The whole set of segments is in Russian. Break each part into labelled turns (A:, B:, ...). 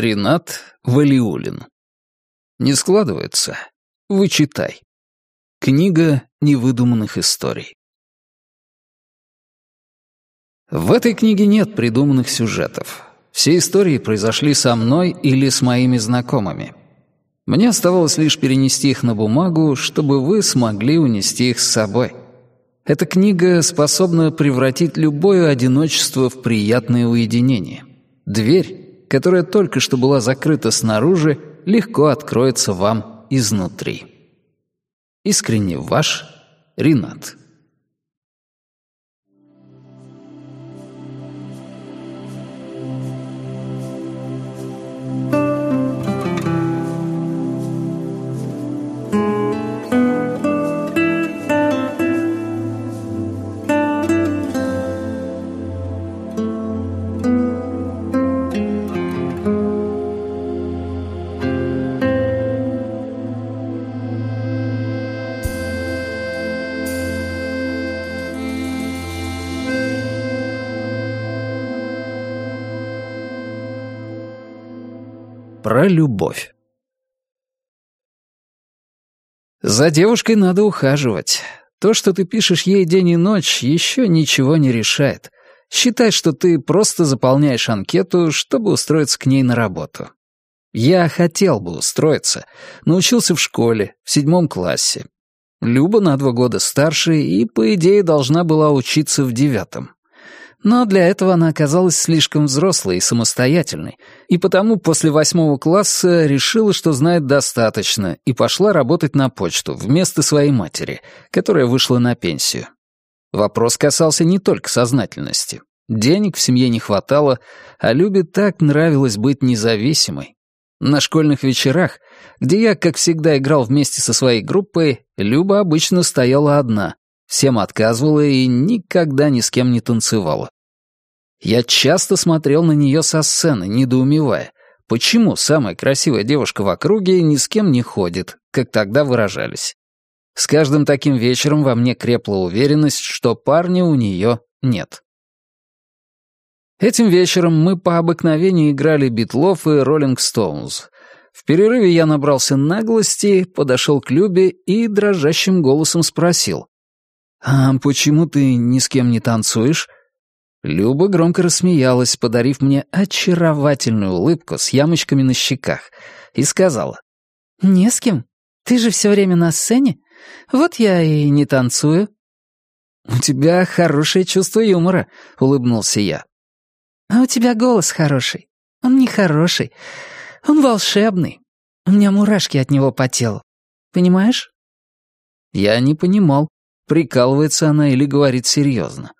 A: Ренат Валиулин. Не складывается? Вычитай. Книга невыдуманных историй. В этой книге нет придуманных сюжетов. Все истории произошли со мной или с моими знакомыми. Мне оставалось лишь перенести их на бумагу, чтобы вы смогли унести их с собой. Эта книга способна превратить любое одиночество в приятное уединение. Дверь, которая только что была закрыта снаружи, легко откроется вам изнутри. Искренне ваш Ренат. Про любовь. За девушкой надо ухаживать. То, что ты пишешь ей день и ночь, еще ничего не решает. Считай, что ты просто заполняешь анкету, чтобы устроиться к ней на работу. Я хотел бы устроиться. Научился в школе, в седьмом классе. Люба на два года старше и, по идее, должна была учиться в девятом. Но для этого она оказалась слишком взрослой и самостоятельной, и потому после восьмого класса решила, что знает достаточно, и пошла работать на почту вместо своей матери, которая вышла на пенсию. Вопрос касался не только сознательности. Денег в семье не хватало, а Любе так нравилось быть независимой. На школьных вечерах, где я, как всегда, играл вместе со своей группой, Люба обычно стояла одна, всем отказывала и никогда ни с кем не танцевала. Я часто смотрел на нее со сцены, недоумевая, почему самая красивая девушка в округе ни с кем не ходит, как тогда выражались. С каждым таким вечером во мне крепла уверенность, что парня у нее нет. Этим вечером мы по обыкновению играли Битлов и Роллинг Стоунз. В перерыве я набрался наглости, подошел к Любе и дрожащим голосом спросил. «А почему ты ни с кем не танцуешь?» Люба громко рассмеялась, подарив мне очаровательную улыбку с ямочками на щеках, и сказала. «Не с кем. Ты же все время на сцене. Вот я и не танцую». «У тебя хорошее чувство юмора», — улыбнулся я. «А у тебя голос хороший. Он не хороший. Он волшебный. У меня мурашки от него по телу. Понимаешь?» Я не понимал, Прикалывается она или говорит серьезно.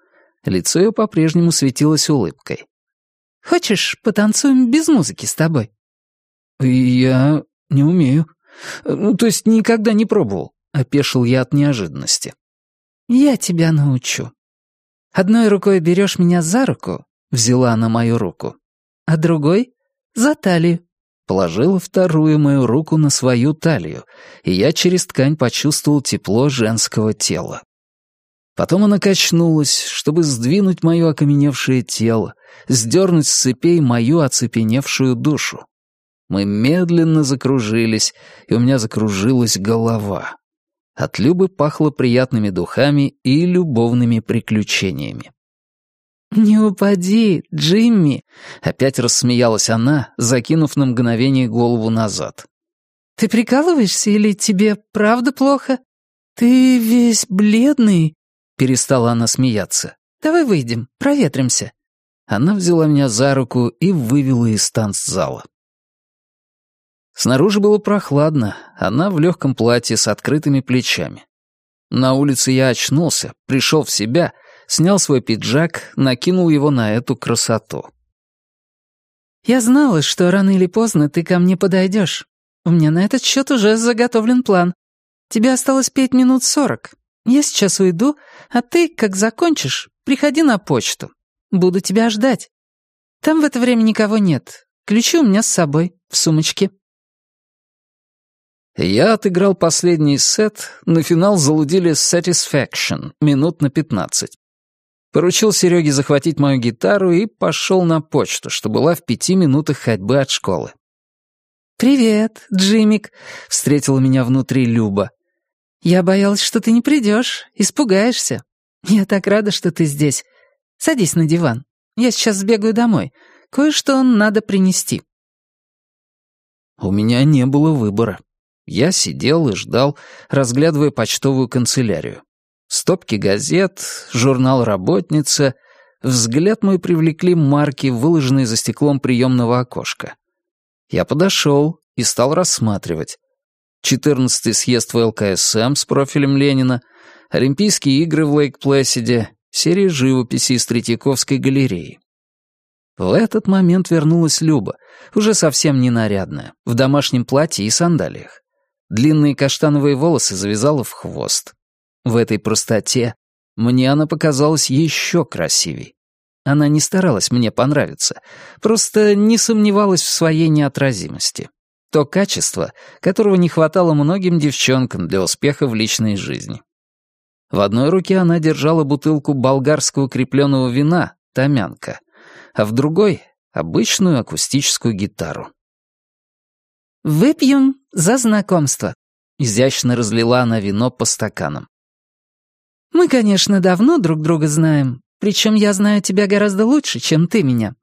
A: Лицо ее по-прежнему светилось улыбкой. «Хочешь, потанцуем без музыки с тобой?» «Я не умею. Ну, то есть никогда не пробовал», — опешил я от неожиданности. «Я тебя научу. Одной рукой берешь меня за руку», — взяла она мою руку, «а другой — за талию». Положила вторую мою руку на свою талию, и я через ткань почувствовал тепло женского тела. Потом она качнулась, чтобы сдвинуть мое окаменевшее тело, сдернуть с цепей мою оцепеневшую душу. Мы медленно закружились, и у меня закружилась голова. От Любы пахло приятными духами и любовными приключениями. «Не упади, Джимми!» — опять рассмеялась она, закинув на мгновение голову назад. «Ты прикалываешься или тебе правда плохо? Ты весь бледный!» — перестала она смеяться. «Давай выйдем, проветримся». Она взяла меня за руку и вывела из танцзала. Снаружи было прохладно, она в легком платье с открытыми плечами. На улице я очнулся, пришел в себя — снял свой пиджак, накинул его на эту красоту. «Я знала, что рано или поздно ты ко мне подойдешь. У меня на этот счет уже заготовлен план. Тебе осталось пять минут сорок. Я сейчас уйду, а ты, как закончишь, приходи на почту. Буду тебя ждать. Там в это время никого нет. Ключи у меня с собой, в сумочке». Я отыграл последний сет, на финал залудили Satisfaction, минут на пятнадцать. Поручил Сереге захватить мою гитару и пошел на почту, что была в пяти минутах ходьбы от школы.
B: «Привет, Джимик», — встретила меня внутри Люба. «Я боялась, что ты не придешь, испугаешься. Я так рада, что ты здесь. Садись на диван. Я сейчас сбегаю домой. Кое-что надо принести».
A: У меня не было выбора. Я сидел и ждал, разглядывая почтовую канцелярию. Стопки газет, журнал «Работница». Взгляд мой привлекли марки, выложенные за стеклом приемного окошка. Я подошел и стал рассматривать. Четырнадцатый съезд в ЛКСМ с профилем Ленина, Олимпийские игры в Лейк-Плэсиде, серия живописи из Третьяковской галереи. В этот момент вернулась Люба, уже совсем не нарядная, в домашнем платье и сандалиях. Длинные каштановые волосы завязала в хвост. В этой простоте мне она показалась еще красивей. Она не старалась мне понравиться, просто не сомневалась в своей неотразимости. То качество, которого не хватало многим девчонкам для успеха в личной жизни. В одной руке она держала бутылку болгарского крепленного вина, «Томянка», а в другой — обычную акустическую гитару.
B: «Выпьем за знакомство», —
A: изящно разлила она вино по стаканам.
B: Мы, конечно, давно друг друга знаем, причем я знаю тебя гораздо лучше, чем ты меня.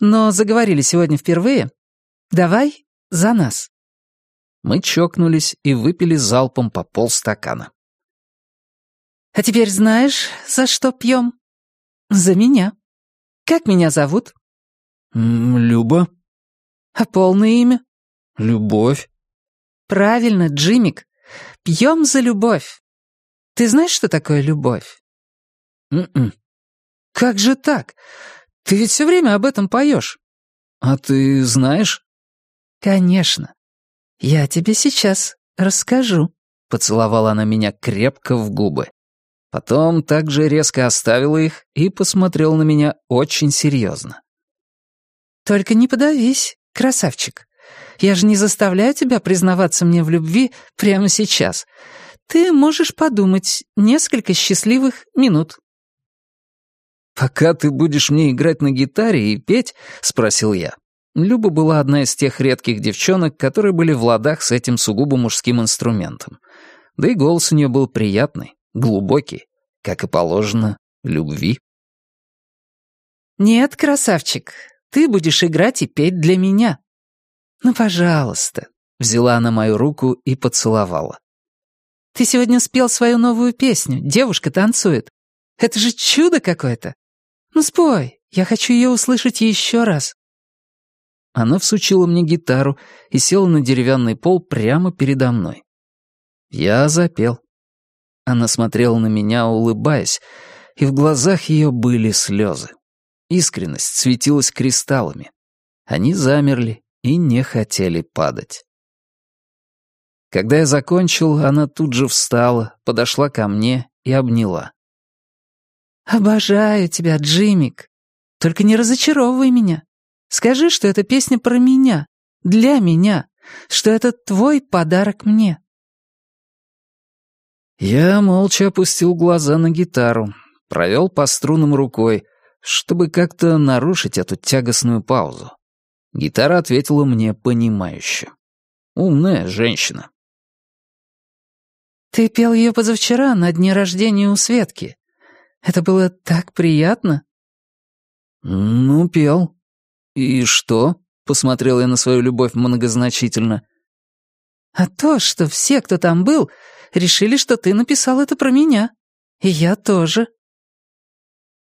B: Но заговорили сегодня впервые. Давай за нас».
A: Мы чокнулись и выпили залпом по полстакана.
B: «А теперь знаешь, за что пьем?» «За меня. Как меня зовут?»
A: «Люба».
B: «А полное имя?»
A: «Любовь».
B: «Правильно, Джимик. Пьем за любовь. Ты знаешь, что такое любовь?
A: м
B: Как же так? Ты ведь все время об этом поешь.
A: А ты знаешь?
B: Конечно. Я тебе сейчас расскажу.
A: Поцеловала она меня крепко в губы. Потом также резко оставила их и посмотрела на меня очень серьезно.
B: «Только не подавись, красавчик. Я же не заставляю тебя признаваться мне в любви прямо сейчас. Ты можешь подумать несколько счастливых минут».
A: «Пока ты будешь мне играть на гитаре и петь?» — спросил я. Люба была одна из тех редких девчонок, которые были в ладах с этим сугубо мужским инструментом. Да и голос у нее был приятный, глубокий, как и положено, любви.
B: «Нет, красавчик, ты будешь играть и петь для меня. Ну, пожалуйста», — взяла она мою руку и поцеловала. Ты сегодня спел свою новую песню «Девушка танцует». Это же чудо какое-то. Ну спой, я хочу ее услышать еще раз».
A: Она всучила мне гитару и села на деревянный пол прямо передо мной. Я запел. Она смотрела на меня, улыбаясь, и в глазах ее были слезы. Искренность светилась кристаллами. Они замерли и не хотели падать. Когда я закончил, она тут же встала, подошла ко мне и обняла.
B: «Обожаю тебя, Джимик. Только не разочаровывай меня. Скажи, что эта песня про меня, для меня, что это твой подарок мне».
A: Я молча опустил глаза на гитару, провел по струнам рукой, чтобы как-то нарушить эту тягостную паузу. Гитара ответила мне понимающе. Умная женщина.
B: Ты пел ее позавчера на дне рождения у Светки. Это было так приятно.
A: Ну, пел. И что? Посмотрел я на свою любовь многозначительно.
B: А то, что все, кто там был, решили, что ты написал это про меня. И я тоже.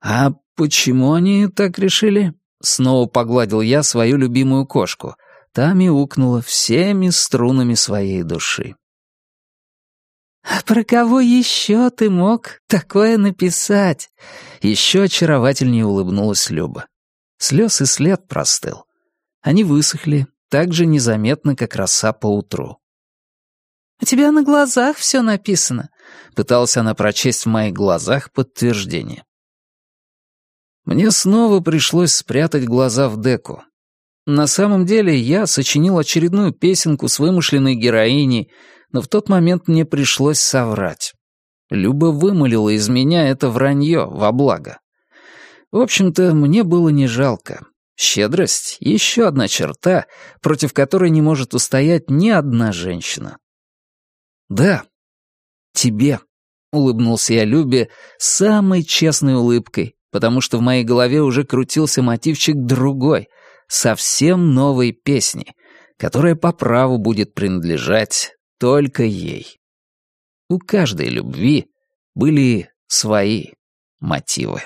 A: А почему они так решили? Снова погладил я свою любимую кошку. Та мяукнула всеми струнами своей души.
B: «А про кого еще ты мог такое написать?»
A: Еще очаровательнее улыбнулась Люба. Слез и след простыл. Они высохли так же незаметно, как роса по утру.
B: «У тебя на глазах все написано», —
A: пыталась она прочесть в моих глазах подтверждение. Мне снова пришлось спрятать глаза в деку. На самом деле я сочинил очередную песенку с вымышленной героиней, но в тот момент мне пришлось соврать. Люба вымолила из меня это вранье во благо. В общем-то, мне было не жалко. Щедрость — еще одна черта, против которой не может устоять ни одна женщина. «Да, тебе», — улыбнулся я Любе самой честной улыбкой, потому что в моей голове уже крутился мотивчик другой, совсем новой песни, которая по праву будет принадлежать только ей. У каждой любви были свои мотивы.